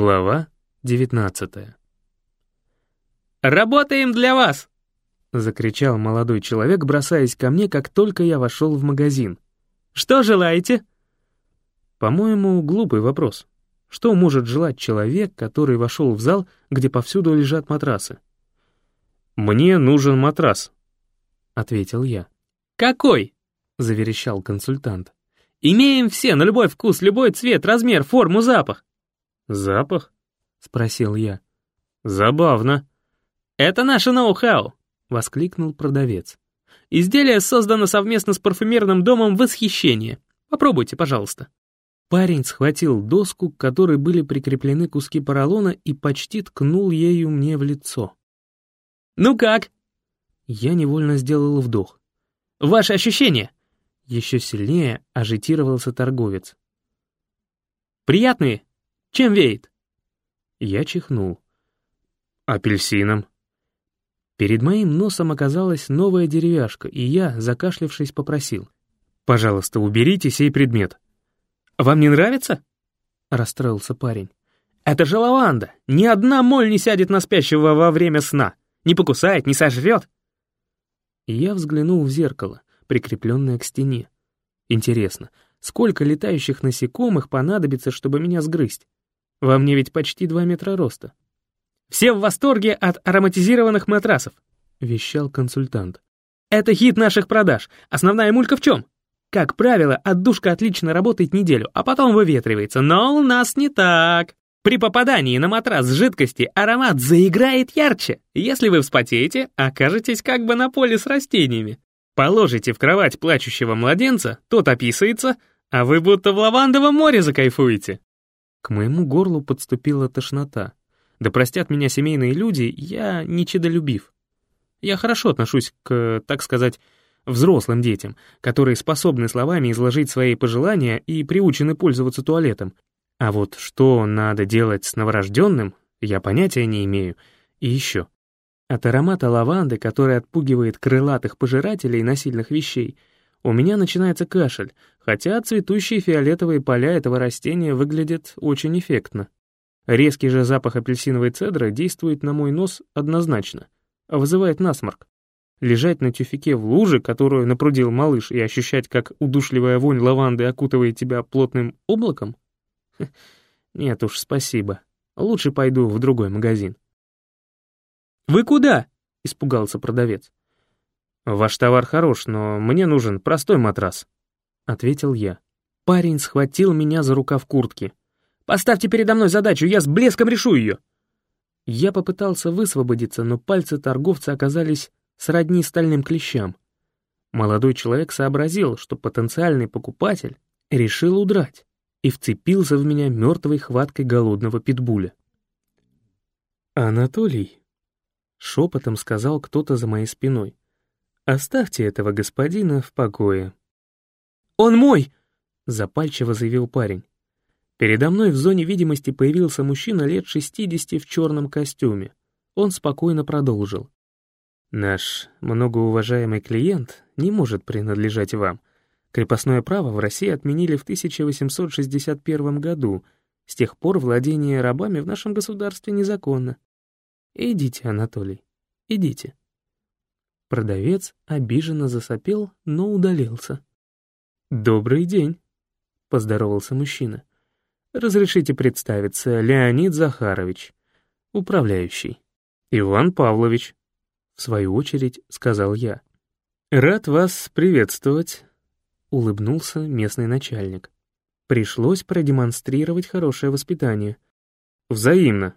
Глава 19 «Работаем для вас!» — закричал молодой человек, бросаясь ко мне, как только я вошел в магазин. «Что желаете?» По-моему, глупый вопрос. Что может желать человек, который вошел в зал, где повсюду лежат матрасы? «Мне нужен матрас», — ответил я. «Какой?» — заверещал консультант. «Имеем все, на любой вкус, любой цвет, размер, форму, запах. «Запах?» — спросил я. «Забавно». «Это наше ноу-хау», — воскликнул продавец. «Изделие создано совместно с парфюмерным домом «Восхищение». Попробуйте, пожалуйста». Парень схватил доску, к которой были прикреплены куски поролона, и почти ткнул ею мне в лицо. «Ну как?» Я невольно сделал вдох. «Ваши ощущения?» Еще сильнее ажитировался торговец. «Приятные?» Чем веет?» Я чихнул. «Апельсином». Перед моим носом оказалась новая деревяшка, и я, закашлявшись, попросил. «Пожалуйста, уберите сей предмет». «Вам не нравится?» — расстроился парень. «Это же лаванда! Ни одна моль не сядет на спящего во время сна, не покусает, не сожрет!» Я взглянул в зеркало, прикрепленное к стене. Интересно, сколько летающих насекомых понадобится, чтобы меня сгрызть? Во мне ведь почти два метра роста. «Все в восторге от ароматизированных матрасов», — вещал консультант. «Это хит наших продаж. Основная мулька в чем? Как правило, отдушка отлично работает неделю, а потом выветривается, но у нас не так. При попадании на матрас жидкости аромат заиграет ярче. Если вы вспотеете, окажетесь как бы на поле с растениями. Положите в кровать плачущего младенца, тот описывается, а вы будто в лавандовом море закайфуете. К моему горлу подступила тошнота. Да простят меня семейные люди, я не чедолюбив. Я хорошо отношусь к, так сказать, взрослым детям, которые способны словами изложить свои пожелания и приучены пользоваться туалетом. А вот что надо делать с новорожденным, я понятия не имею. И еще. От аромата лаванды, который отпугивает крылатых пожирателей насильных вещей, у меня начинается кашель, хотя цветущие фиолетовые поля этого растения выглядят очень эффектно. Резкий же запах апельсиновой цедры действует на мой нос однозначно, вызывает насморк. Лежать на тюфике в луже, которую напрудил малыш, и ощущать, как удушливая вонь лаванды окутывает тебя плотным облаком? Нет уж, спасибо. Лучше пойду в другой магазин. «Вы куда?» — испугался продавец. «Ваш товар хорош, но мне нужен простой матрас», — ответил я. Парень схватил меня за рукав куртки. «Поставьте передо мной задачу, я с блеском решу ее!» Я попытался высвободиться, но пальцы торговца оказались сродни стальным клещам. Молодой человек сообразил, что потенциальный покупатель решил удрать и вцепился в меня мертвой хваткой голодного питбуля. «Анатолий», — шепотом сказал кто-то за моей спиной, Оставьте этого господина в покое». «Он мой!» — запальчиво заявил парень. Передо мной в зоне видимости появился мужчина лет 60 в черном костюме. Он спокойно продолжил. «Наш многоуважаемый клиент не может принадлежать вам. Крепостное право в России отменили в 1861 году. С тех пор владение рабами в нашем государстве незаконно. Идите, Анатолий, идите». Продавец обиженно засопел, но удалился. «Добрый день», — поздоровался мужчина. «Разрешите представиться, Леонид Захарович, управляющий». «Иван Павлович», — в свою очередь сказал я. «Рад вас приветствовать», — улыбнулся местный начальник. Пришлось продемонстрировать хорошее воспитание. «Взаимно.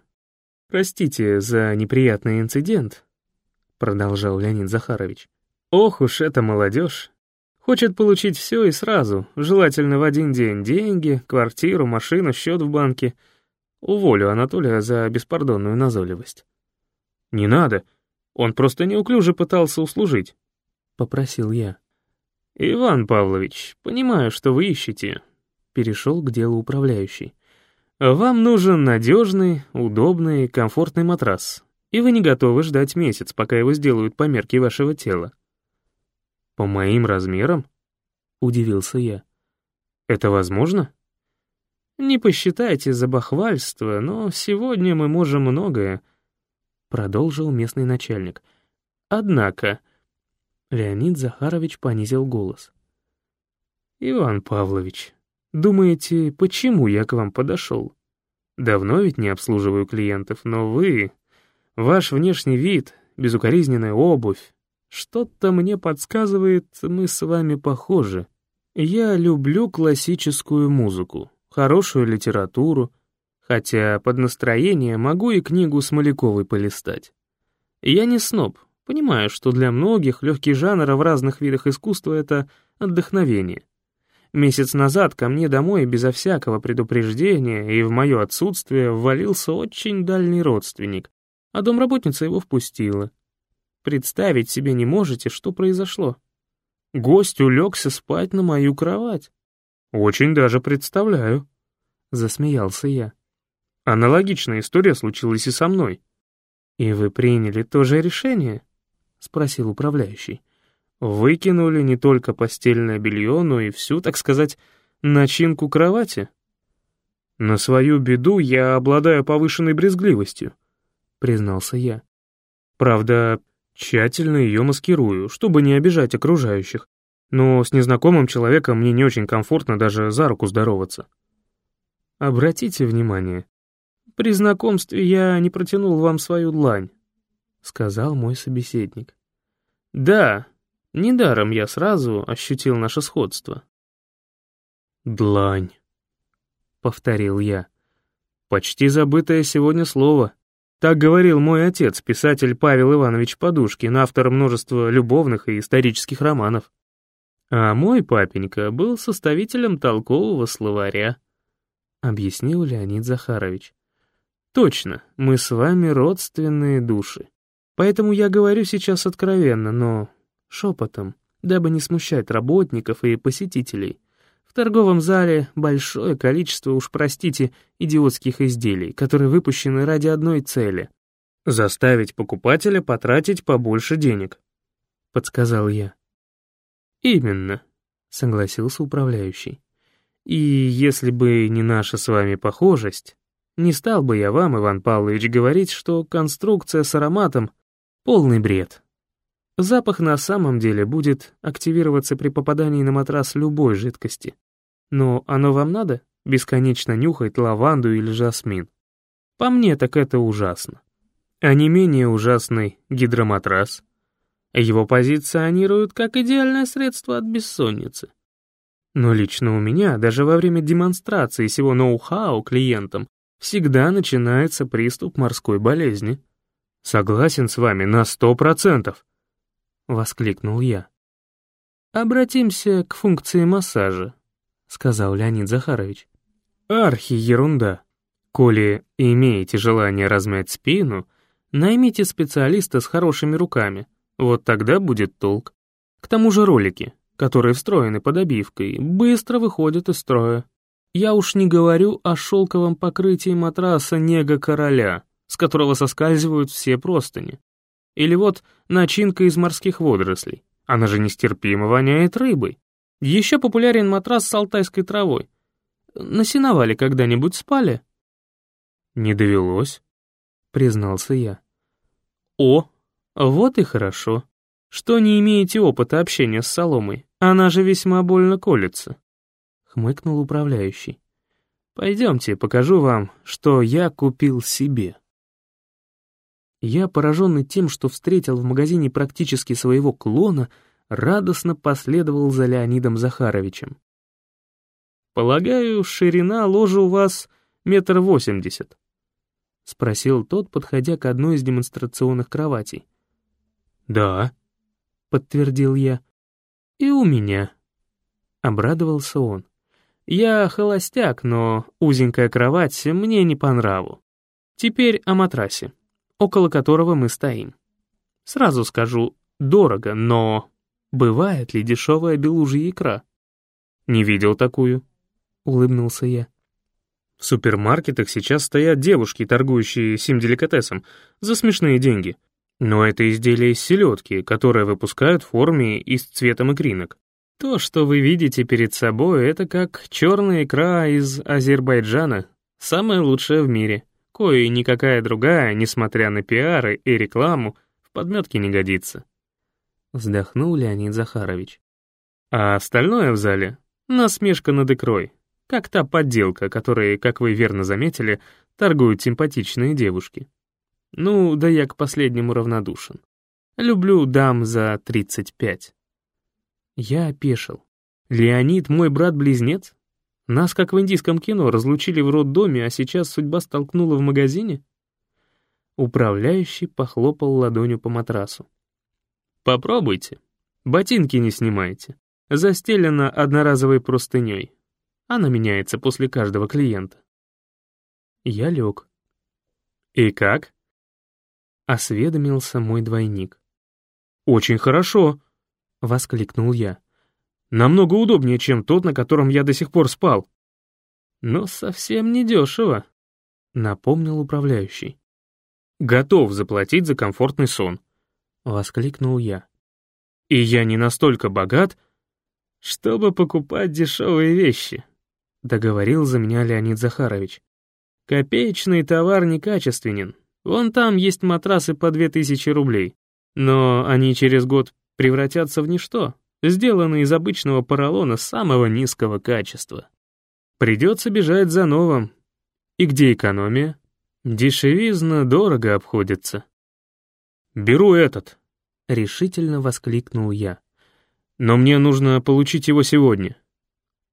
Простите за неприятный инцидент, продолжал Леонид Захарович. Ох уж эта молодежь. Хочет получить все и сразу, желательно в один день. Деньги, квартиру, машину, счет в банке. Уволю Анатолия за беспардонную назойливость. Не надо, он просто неуклюже пытался услужить, — попросил я. «Иван Павлович, понимаю, что вы ищете», — перешел к делу управляющий. «Вам нужен надежный, удобный, комфортный матрас, и вы не готовы ждать месяц, пока его сделают по мерке вашего тела. «По моим размерам?» — удивился я. «Это возможно?» Не посчитайте за бахвальство, но сегодня мы можем многое», — продолжил местный начальник. «Однако...» — Леонид Захарович понизил голос. «Иван Павлович, думаете, почему я к вам подошел? Давно ведь не обслуживаю клиентов, но вы... Ваш внешний вид, безукоризненная обувь, что-то мне подсказывает, мы с вами похожи. Я люблю классическую музыку, хорошую литературу, хотя под настроение могу и книгу Смоляковой полистать. Я не сноб, понимаю, что для многих легкий жанр в разных видах искусства — это отдохновение. Месяц назад ко мне домой безо всякого предупреждения и в мое отсутствие ввалился очень дальний родственник, а домработница его впустила. Представить себе не можете, что произошло. Гость улегся спать на мою кровать. «Очень даже представляю», — засмеялся я. «Аналогичная история случилась и со мной». «И вы приняли то же решение?» — спросил управляющий. Выкинули не только постельное белье, но и всю, так сказать, начинку кровати. На свою беду я обладаю повышенной брезгливостью, признался я. Правда, тщательно ее маскирую, чтобы не обижать окружающих, но с незнакомым человеком мне не очень комфортно даже за руку здороваться. Обратите внимание, при знакомстве я не протянул вам свою длань, сказал мой собеседник. Да, Недаром я сразу ощутил наше сходство. «Длань», — повторил я. «Почти забытое сегодня слово. Так говорил мой отец, писатель Павел Иванович Подушкин, автор множества любовных и исторических романов. А мой папенька был составителем толкового словаря», — объяснил Леонид Захарович. «Точно, мы с вами родственные души. Поэтому я говорю сейчас откровенно, но шепотом, дабы не смущать работников и посетителей. В торговом зале большое количество, уж простите, идиотских изделий, которые выпущены ради одной цели — заставить покупателя потратить побольше денег, — подсказал я. «Именно», — согласился управляющий. «И если бы не наша с вами похожесть, не стал бы я вам, Иван Павлович, говорить, что конструкция с ароматом — полный бред». Запах на самом деле будет активироваться при попадании на матрас любой жидкости. Но оно вам надо? Бесконечно нюхать лаванду или жасмин. По мне так это ужасно. А не менее ужасный гидроматрас. Его позиционируют как идеальное средство от бессонницы. Но лично у меня, даже во время демонстрации всего ноу-хау клиентам, всегда начинается приступ морской болезни. Согласен с вами на сто процентов. — воскликнул я. «Обратимся к функции массажа», — сказал Леонид Захарович. «Архи ерунда. Коли имеете желание размять спину, наймите специалиста с хорошими руками, вот тогда будет толк. К тому же ролики, которые встроены под обивкой, быстро выходят из строя. Я уж не говорю о шелковом покрытии матраса нега короля, с которого соскальзывают все простыни. Или вот начинка из морских водорослей. Она же нестерпимо воняет рыбой. Еще популярен матрас с алтайской травой. На сеновале когда-нибудь спали? Не довелось, признался я. О, вот и хорошо. Что не имеете опыта общения с соломой, она же весьма больно колется. Хмыкнул управляющий. Пойдемте, покажу вам, что я купил себе. Я, пораженный тем, что встретил в магазине практически своего клона, радостно последовал за Леонидом Захаровичем. «Полагаю, ширина ложа у вас метр восемьдесят?» — спросил тот, подходя к одной из демонстрационных кроватей. «Да», — подтвердил я. «И у меня», — обрадовался он. «Я холостяк, но узенькая кровать мне не по нраву. Теперь о матрасе около которого мы стоим. Сразу скажу, дорого, но бывает ли дешевая белужья икра? Не видел такую, улыбнулся я. В супермаркетах сейчас стоят девушки, торгующие сим деликатесом, за смешные деньги. Но это изделие из селедки, которое выпускают в форме и с цветом икринок. То, что вы видите перед собой, это как черная икра из Азербайджана, самая лучшая в мире, кое никакая другая, несмотря на пиары и рекламу, в подметке не годится. Вздохнул Леонид Захарович. А остальное в зале — насмешка над икрой, как та подделка, которой, как вы верно заметили, торгуют симпатичные девушки. Ну, да я к последнему равнодушен. Люблю дам за 35. Я опешил. Леонид мой брат-близнец? Нас, как в индийском кино, разлучили в роддоме, а сейчас судьба столкнула в магазине? Управляющий похлопал ладонью по матрасу. Попробуйте. Ботинки не снимайте. Застелена одноразовой простыней. Она меняется после каждого клиента. Я лег. «И как?» — осведомился мой двойник. «Очень хорошо!» — воскликнул я. «Намного удобнее, чем тот, на котором я до сих пор спал». «Но совсем не дешево», — напомнил управляющий. «Готов заплатить за комфортный сон», — воскликнул я. «И я не настолько богат, чтобы покупать дешевые вещи», — договорил за меня Леонид Захарович. «Копеечный товар некачественен. Вон там есть матрасы по две тысячи рублей. Но они через год превратятся в ничто, сделанные из обычного поролона самого низкого качества. Придется бежать за новым. И где экономия? Дешевизна дорого обходится. «Беру этот», — решительно воскликнул я. «Но мне нужно получить его сегодня».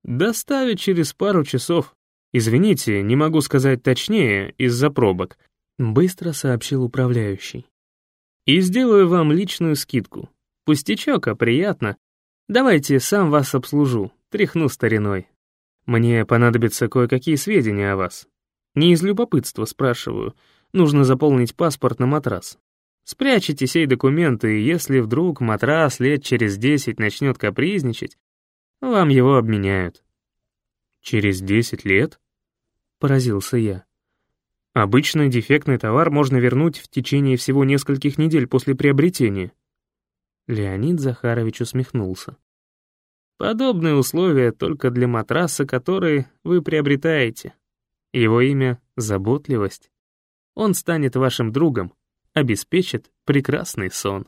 «Доставят через пару часов. Извините, не могу сказать точнее, из-за пробок», — быстро сообщил управляющий. И сделаю вам личную скидку. Пустячок, а приятно. Давайте сам вас обслужу, тряхну стариной. Мне понадобятся кое-какие сведения о вас. Не из любопытства спрашиваю. Нужно заполнить паспорт на матрас. Спрячьте сей документы, и если вдруг матрас лет через десять начнет капризничать, вам его обменяют. «Через десять лет?» — поразился я. Обычный дефектный товар можно вернуть в течение всего нескольких недель после приобретения. Леонид Захарович усмехнулся. Подобные условия только для матраса, который вы приобретаете. Его имя — заботливость. Он станет вашим другом, обеспечит прекрасный сон.